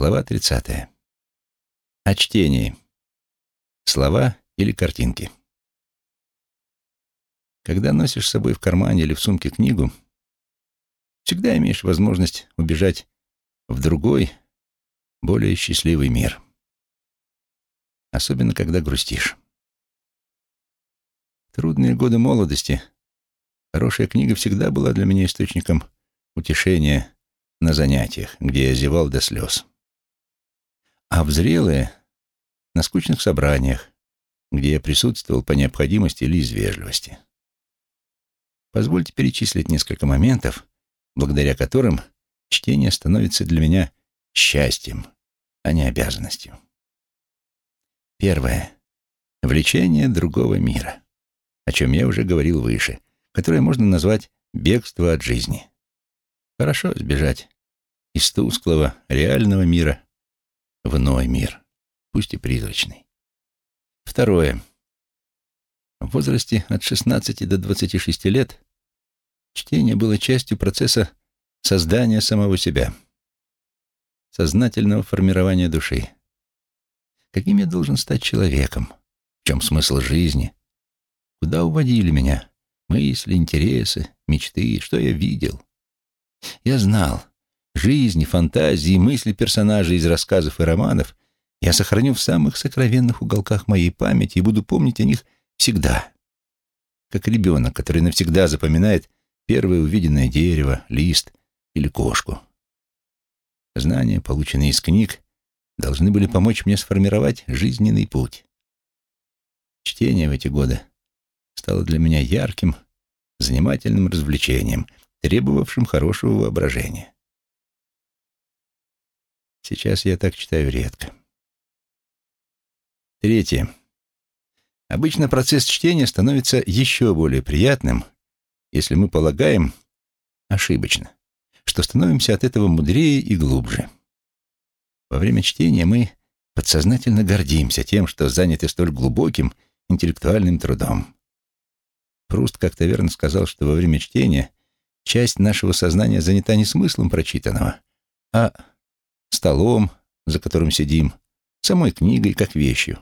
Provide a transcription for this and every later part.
Глава 30. О чтении. Слова или картинки. Когда носишь с собой в кармане или в сумке книгу, всегда имеешь возможность убежать в другой, более счастливый мир. Особенно, когда грустишь. Трудные годы молодости хорошая книга всегда была для меня источником утешения на занятиях, где я зевал до слез а в зрелые — на скучных собраниях, где я присутствовал по необходимости или из вежливости. Позвольте перечислить несколько моментов, благодаря которым чтение становится для меня счастьем, а не обязанностью. Первое. Влечение другого мира, о чем я уже говорил выше, которое можно назвать бегство от жизни. Хорошо сбежать из тусклого, реального мира в иной мир, пусть и призрачный. Второе. В возрасте от 16 до 26 лет чтение было частью процесса создания самого себя, сознательного формирования души. Каким я должен стать человеком? В чем смысл жизни? Куда уводили меня? Мысли, интересы, мечты, что я видел? Я знал, Жизни, фантазии, мысли персонажей из рассказов и романов я сохраню в самых сокровенных уголках моей памяти и буду помнить о них всегда. Как ребенок, который навсегда запоминает первое увиденное дерево, лист или кошку. Знания, полученные из книг, должны были помочь мне сформировать жизненный путь. Чтение в эти годы стало для меня ярким, занимательным развлечением, требовавшим хорошего воображения. Сейчас я так читаю редко. Третье. Обычно процесс чтения становится еще более приятным, если мы полагаем, ошибочно, что становимся от этого мудрее и глубже. Во время чтения мы подсознательно гордимся тем, что заняты столь глубоким интеллектуальным трудом. Пруст как-то верно сказал, что во время чтения часть нашего сознания занята не смыслом прочитанного, а столом, за которым сидим, самой книгой как вещью,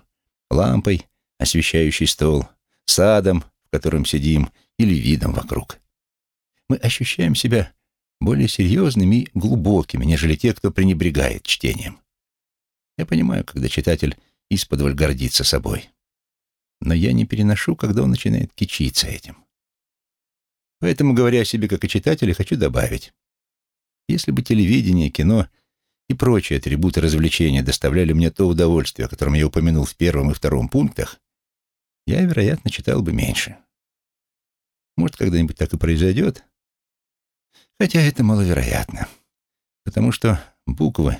лампой, освещающей стол, садом, в котором сидим, или видом вокруг. Мы ощущаем себя более серьезными и глубокими, нежели те, кто пренебрегает чтением. Я понимаю, когда читатель исподволь гордится собой. Но я не переношу, когда он начинает кичиться этим. Поэтому, говоря о себе как о читателе, хочу добавить. Если бы телевидение, кино и прочие атрибуты развлечения доставляли мне то удовольствие, о котором я упомянул в первом и втором пунктах, я, вероятно, читал бы меньше. Может, когда-нибудь так и произойдет, хотя это маловероятно, потому что буквы,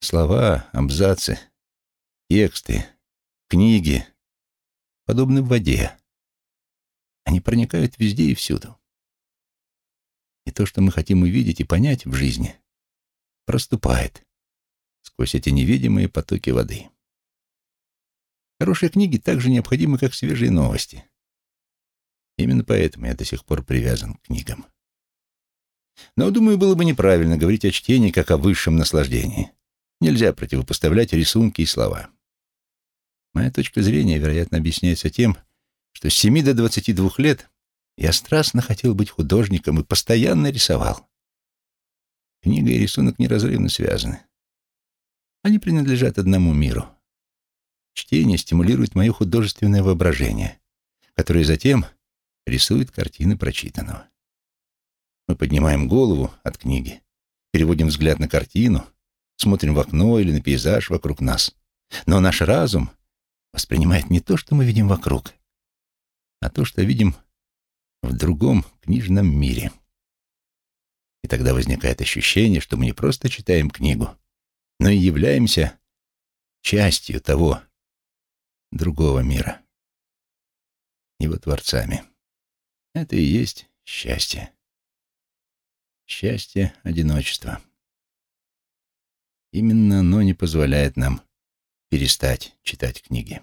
слова, абзацы, тексты, книги подобны воде. Они проникают везде и всюду. И то, что мы хотим увидеть и понять в жизни, проступает сквозь эти невидимые потоки воды. Хорошие книги также необходимы, как свежие новости. Именно поэтому я до сих пор привязан к книгам. Но, думаю, было бы неправильно говорить о чтении как о высшем наслаждении. Нельзя противопоставлять рисунки и слова. Моя точка зрения, вероятно, объясняется тем, что с 7 до 22 лет я страстно хотел быть художником и постоянно рисовал. Книга и рисунок неразрывно связаны. Они принадлежат одному миру. Чтение стимулирует мое художественное воображение, которое затем рисует картины прочитанного. Мы поднимаем голову от книги, переводим взгляд на картину, смотрим в окно или на пейзаж вокруг нас. Но наш разум воспринимает не то, что мы видим вокруг, а то, что видим в другом книжном мире. И тогда возникает ощущение, что мы не просто читаем книгу, но и являемся частью того другого мира, его творцами. Это и есть счастье. Счастье одиночества. Именно оно не позволяет нам перестать читать книги.